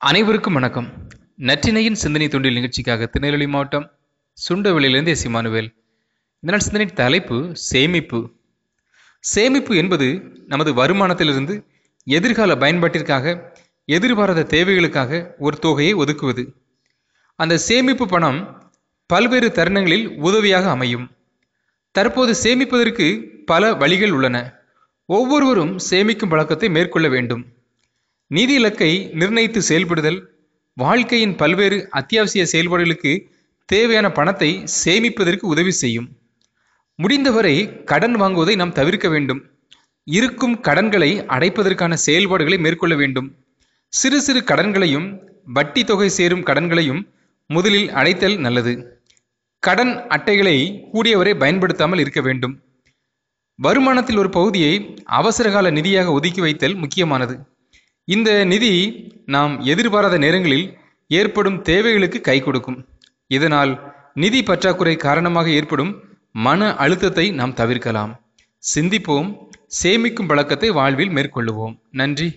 அனைவருக்கும் வணக்கம். நற்றினையின் சிந்தனை தொண்டில் நிகழ்ச்சிக்காக திருநெல்வேலி மாவட்டம் சுண்டவெளியிலிருந்து எஸ். இமானுவேல். சிந்தனை தலைப்பு சேமிப்பு. சேமிப்பு என்பது நமது வருமானத்திலிருந்து எதிர்கால பயன்பாட்டிற்காக எதிர்பாராத தேவைகளுக்காக ஒரு தொகையை ஒதுக்குவது. அந்த சேமிப்பு பணம் பல்வேறு தருணங்களில் உதவியாக அமையும். தற்போது சேமிப்பதற்கு பல வழிகள் உள்ளன. ஒவ்வொருவரும் சேமிக்கும் பழக்கத்தை மேற்கொள்ள வேண்டும். நிதி இலக்கை நிர்ணயித்து செயல்படுதல் வாழ்க்கையின் பல்வேறு அத்தியாவசிய செயல்பாடுகளுக்கு தேவையான பணத்தை சேமிப்பதற்கு உதவி செய்யும். முடிந்தவரை கடன் வாங்குவதை நாம் தவிர்க்க வேண்டும். இருக்கும் கடன்களை அடைப்பதற்கான செயல்பாடுகளை மேற்கொள்ள வேண்டும். சிறு சிறு கடன்களையும் வட்டி தொகை சேரும் கடன்களையும் முதலில் அடைத்தல் நல்லது. கடன் அட்டைகளை கூடியவரை பயன்படுத்தாமல் இருக்க வேண்டும். வருமானத்தில் ஒரு பகுதியை அவசரகால நிதியாக ஒதுக்கி வைத்தல் முக்கியமானது. இந்த நிதி நாம் எதிர்பாராத நேரங்களில் ஏற்படும் தேவைகளுக்கு கை கொடுக்கும். இதனால் நிதி பற்றாக்குறை காரணமாக ஏற்படும் மன அழுத்தத்தை நாம் தவிர்க்கலாம். சிந்திப்போம் சேமிக்கும் பழக்கத்தை வாழ்வில் மேற்கொள்ளுவோம். நன்றி.